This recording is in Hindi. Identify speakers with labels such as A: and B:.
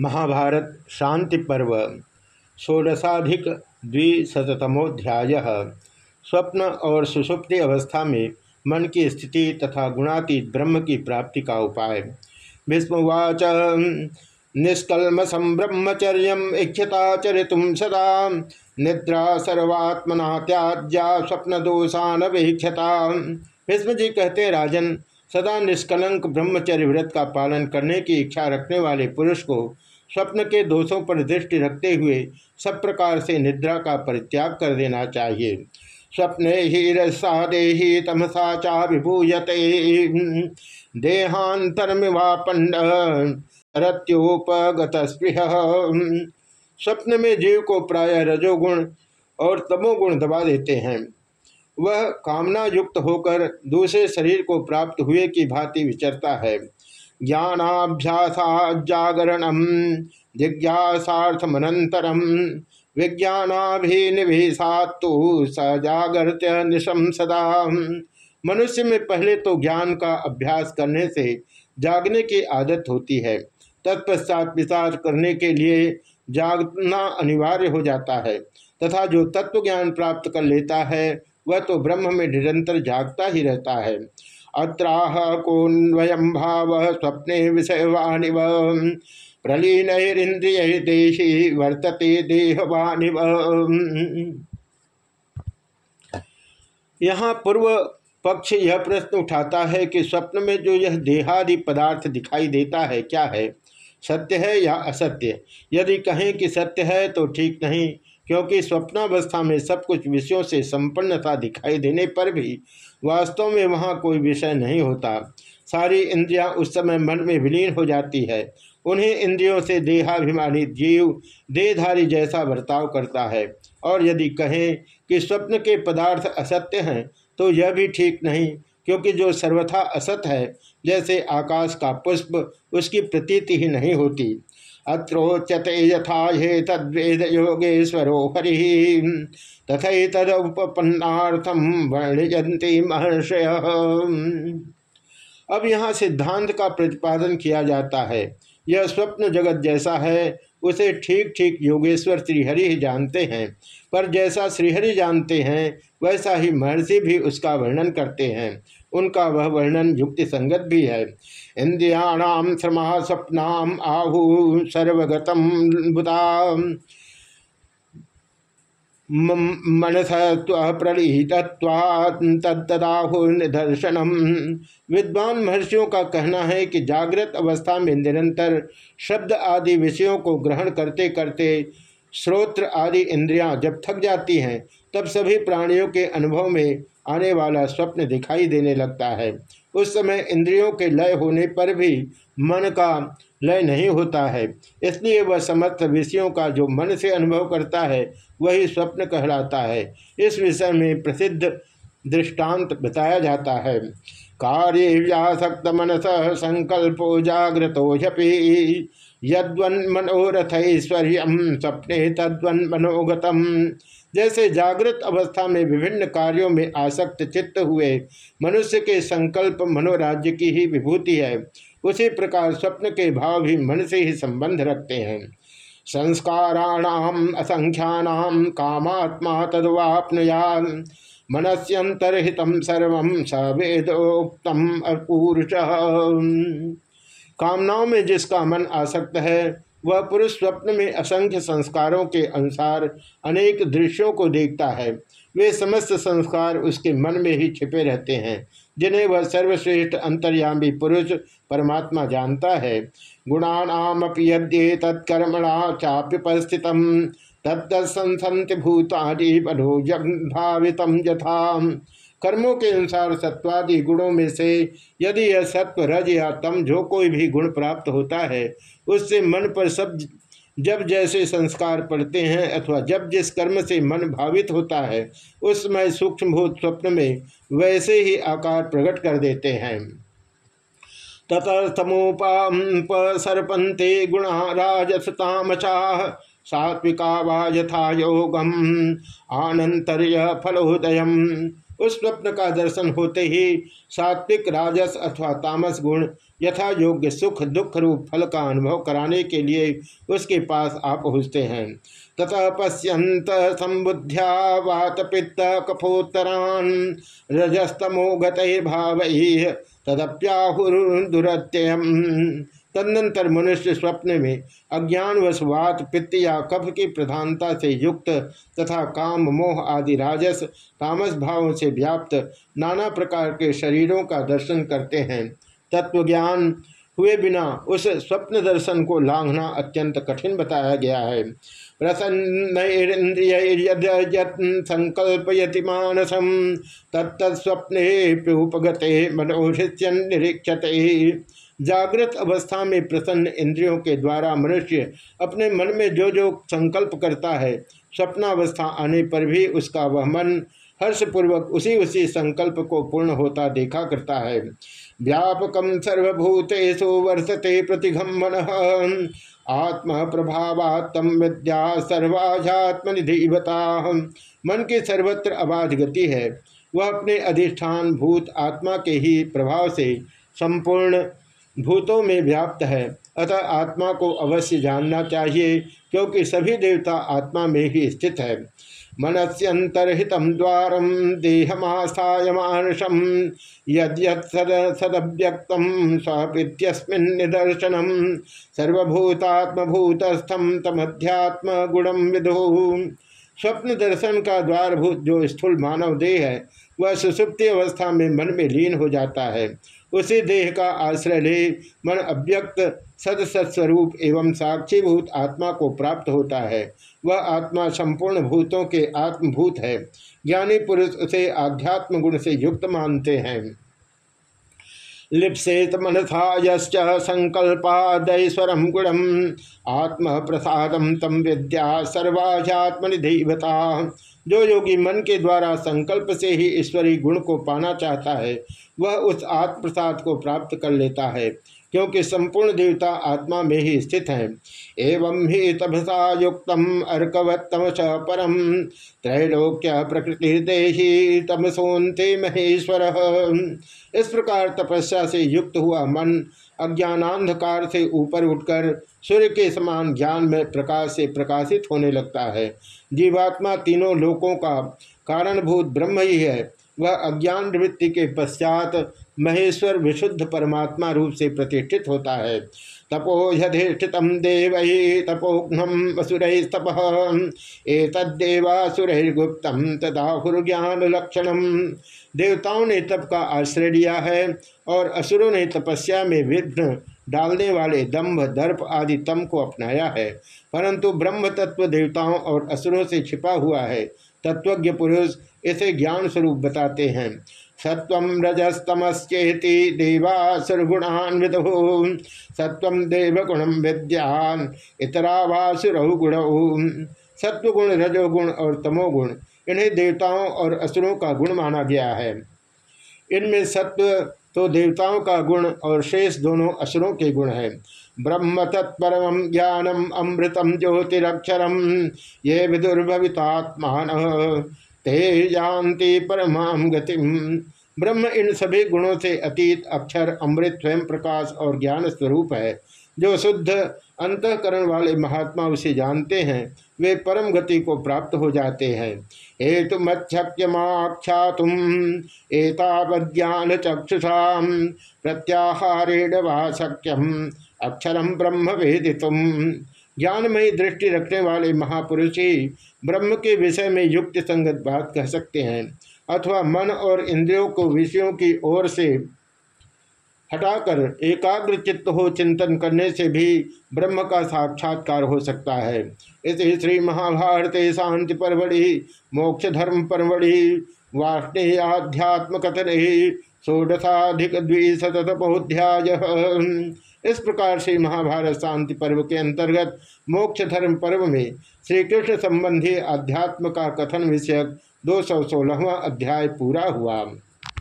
A: महाभारत शांति पर्व, षोडशाधिक द्विशतमोध्याय स्वप्न और सुषुप्ति अवस्था में मन की स्थिति तथा गुणातीत ब्रह्म की प्राप्ति का उपाय। भीष्मवाच निष्कलमसम ब्रह्मचर्य इक्षता चरितुम सदा। निद्रा सर्वात्मना त्याज्या स्वप्न दोषान वीक्षता भीष्म जी कहते, राजन, सदा निष्कलंक ब्रह्मचर्य व्रत का पालन करने की इच्छा रखने वाले पुरुष को स्वप्न के दोषों पर दृष्टि रखते हुए सब प्रकार से निद्रा का परित्याग कर देना चाहिए। स्वप्ने ही रसा देही तमसा चा विभूयते देहांतरमिवापंड रत्योपगत स्वप्न में जीव को प्राय रजोगुण और तमोगुण दबा देते हैं। वह कामना युक्त होकर दूसरे शरीर को प्राप्त हुए की भांति विचरता है। ज्ञानाभ्यासा जागरणम जिज्ञासार्थमनंतरम विज्ञानाभिनिवेशातु सजागृत निशम मनुष्य में पहले तो ज्ञान का अभ्यास करने से जागने की आदत होती है। तत्पश्चात विचार करने के लिए जागना अनिवार्य हो जाता है, तथा जो तत्व ज्ञान प्राप्त कर लेता है, वह तो ब्रह्म में निरंतर जागता ही रहता है। अत्राह कोन्वयम भाव स्वप्ने विषयवानिव प्रलीनरिंद्रिय देशी वर्तते देहवानिव यहाँ पूर्व पक्ष यह प्रश्न उठाता है कि स्वप्न में जो यह देहादि पदार्थ दिखाई देता है, क्या है? सत्य है या असत्य? यदि कहें कि सत्य है तो ठीक नहीं। क्योंकि स्वप्नावस्था में सब कुछ विषयों से संपन्नता दिखाई देने पर भी वास्तव में वहाँ कोई विषय नहीं होता। सारी इंद्रियाँ उस समय मन में विलीन हो जाती है। उन्हीं इंद्रियों से देहाभिमानी जीव, देहधारी जैसा बर्ताव करता है। और यदि कहें कि स्वप्न के पदार्थ असत्य हैं तो यह भी ठीक नहीं, क्योंकि जो सर्वथा असत है, जैसे आकाश का पुष्प, उसकी प्रतीति ही नहीं होती। अत्रोच्यते यथा हे तद्वेद योगेश्वरो हरि। तथा तदुपन्नार्थम वर्णयंती महर्षय। अब यहाँ सिद्धांत का प्रतिपादन किया जाता है। यह स्वप्न जगत जैसा है, उसे ठीक ठीक योगेश्वर श्रीहरि ही जानते हैं। पर जैसा श्रीहरि जानते हैं, वैसा ही महर्षि भी उसका वर्णन करते हैं। उनका वह वर्णन युक्ति संगत भी है। इंद्रियाणाम श्रमा स्वप्नाम आहु सर्वगतम बुधा। मनस निदर्शनम विद्वान महर्षियों का कहना है कि जागृत अवस्था में निरंतर शब्द आदि विषयों को ग्रहण करते करते श्रोत्र आदि इंद्रियाँ जब थक जाती हैं, तब सभी प्राणियों के अनुभव में आने वाला स्वप्न दिखाई देने लगता है। उस समय इंद्रियों के लय होने पर भी मन का लय नहीं होता है। इसलिए वह समस्त विषयों का जो मन से अनुभव करता है, वही स्वप्न कहलाता है। इस विषय में प्रसिद्ध दृष्टांत बताया जाता है। कार्य व्यासक्त मनस संकल्पो जागृतोपि यद्वन मनोरथैश्वर्य सपने तद्वन मनोगतम। जैसे जागृत अवस्था में विभिन्न कार्यों में आसक्त चित्त हुए, मनुष्य के संकल्प मनोराज्य की ही विभूति है। उसी प्रकार स्वप्न के भाव भी मन से ही संबंध रखते हैं। संस्काराणाम असंख्यानाम कामात्मा तदवापनुयान मनस्यंतरहित सर्व सवेदोक्तम अपूरुष। कामनाओं में जिसका मन आसक्त है वह पुरुष स्वप्न में असंख्य संस्कारों के अनुसार अनेक दृश्यों को देखता है। वे समस्त संस्कार उसके मन में ही छिपे रहते हैं, जिन्हें वह सर्वश्रेष्ठ अंतर्यामी पुरुष परमात्मा जानता है। गुणानामपि यद्ये तत्कर्मणा चाप्युपस्थित तत्संसंति भूतादि बनो भावित यथा। कर्मों के अनुसार सत्वादि गुणों में से यदि यह सत्व रज या तम जो कोई भी गुण प्राप्त होता है, उससे मन पर सब जब जैसे संस्कार पड़ते हैं अथवा जब जिस कर्म से मन भावित होता है उस समय सूक्ष्म भूत स्वप्न में वैसे ही आकार प्रकट कर देते हैं। ततस्तमोपसर्पन्ते गुणा राजसतामचा सात्विका वा यथा योगम आनंतर्य फलोदय उस स्वप्न का दर्शन होते ही सात्विक राजस अथवा तामस गुण यथा योग्य सुख दुख रूप फल का अनुभव कराने के लिए उसके पास आप पहुँचते हैं। ततः पश्यंत संबुद्ध्या वात पित्त कफोत्तरान रजस्तमो भाव तदप्याहुर्दुरत्ययम। तदनंतर मनुष्य स्वप्न में अज्ञानवशवात, पित्त या कफ की प्रधानता से युक्त तथा काम, मोह आदि राजस तामस भावों से व्याप्त नाना प्रकार के शरीरों का दर्शन करते हैं। तत्वज्ञान हुए बिना उस स्वप्न दर्शन को लांघना अत्यंत कठिन बताया गया है। प्रसन्नरिंद्रिय संकल्पयति मानसम तत्तस्वप्ने मनोहृत्यन निरीक्षते। जागृत अवस्था में प्रसन्न इंद्रियों के द्वारा मनुष्य अपने मन में जो जो संकल्प करता है स्वप्नावस्था आने पर भी उसका वह मन हर्षपूर्वक उसी उसी संकल्प को पूर्ण होता देखा करता है। व्यापक सर्वभूतेषु वर्षते प्रतिघम्मन आत्म प्रभावात्म विद्या सर्वाध्यात्मनिधिवता। मन की सर्वत्र आवाज़ गति है। वह अपने अधिष्ठान भूत आत्मा के ही प्रभाव से संपूर्ण भूतों में व्याप्त है। अतः आत्मा को अवश्य जानना चाहिए, क्योंकि सभी देवता आत्मा में ही स्थित है। मनस्यंतर्हित द्वार देहमास्थाय मानसम यद्यद निदर्शनम सर्वभूतात्मभूतस्थम तमध्यात्म गुणम विदु। स्वप्न दर्शन का द्वारभूत जो स्थूल मानव देह है, वह सुसुप्ति अवस्था में मन में लीन हो जाता है। उसी देह का आश्रय ले मन अव्यक्त सदसत्स्वरूप एवं साक्षीभूत आत्मा को प्राप्त होता है। वह आत्मा संपूर्ण भूतों के आत्मभूत है। ज्ञानी पुरुष उसे आध्यात्म गुण से युक्त मानते हैं। लिप्सेत मनसा यश्च संकल्पादयस्वरम गुणम आत्म प्रसादम तम विद्या सर्वाध्यात्मनिधिवता। जो योगी मन के द्वारा संकल्प से ही ईश्वरी गुण को पाना चाहता है, वह उस आत्म प्रसाद को प्राप्त कर लेता है, क्योंकि संपूर्ण देवता आत्मा में ही स्थित है। एवं ही तपसा युक्त अर्कवत्तम च परम। त्रैलोक्य प्रकृति देही तमसोन्ते महेश्वर। इस प्रकार तपस्या से युक्त हुआ मन अज्ञानांधकार से ऊपर उठकर सूर्य के समान ज्ञान में प्रकाश से प्रकाशित होने लगता है। जीवात्मा तीनों लोकों का कारणभूत ब्रह्म ही है। वह अज्ञान वृत्ति के पश्चात महेश्वर विशुद्ध परमात्मा रूप से प्रतिष्ठित होता है। तपो यधिष्ठित देव तपोघ्नम असुर तप एतदेवासुरगुप्त तदाहुर्ज्ञान लक्षणम देवताओं ने तप का आश्रय लिया है और असुरों ने तपस्या में विघ्न डालने वाले दम्भ, दर्प आदि तम को अपनाया है। परंतु ब्रह्म तत्व देवताओं और असुरों से छिपा हुआ है। तत्वज्ञ पुरुष इसे ज्ञान स्वरूप बताते हैं। सत्व रजस्तमश्चेति देवासुरगुणान विदु। सत्व देवगुण विद्यान इतरावासुरहु गुण। सत्वगुण, रजोगुण और तमोगुण, इन्हें देवताओं और असुरों का गुण माना गया है। इनमें सत्व तो देवताओं का गुण और शेष दोनों असुरों के गुण है। ब्रह्म तत्परम ज्ञानम अमृतम ज्योतिरक्षरम, ये विदुर्भवितात्मान। ते जानती परमा गतिम। ब्रह्म इन सभी गुणों से अतीत, अक्षर, अमृत, स्वयं प्रकाश और ज्ञान स्वरूप है। जो शुद्ध अंतकरण वाले महात्मा उसे जानते हैं, वे परम गति को प्राप्त हो जाते हैं। हेतु मच्छक्यमाख्या तुम एतावज्ञान चक्षुषा प्रत्याहारेण वा शक्यम अक्षरम ब्रह्म वेदितुम ज्ञानमयी दृष्टि रखने वाले महापुरुष ही ब्रह्म के विषय में युक्त संगत बात कह सकते हैं, अथवा मन और इंद्रियों को विषयों की ओर से हटाकर एकाग्र चित्त हो चिंतन करने से भी ब्रह्म का साक्षात्कार हो सकता है। इस श्री महाभारत शांति परवड़ी मोक्ष धर्म परवड़ी वाष्णेय आध्यात्म कथन ही षोडशाधिक द्विशतपोध्याय इस प्रकार से महाभारत शांति पर्व के अंतर्गत मोक्ष धर्म पर्व में श्री कृष्ण संबंधी अध्यात्म का कथन विषयक दो सौ सोलहवा अध्याय पूरा हुआ।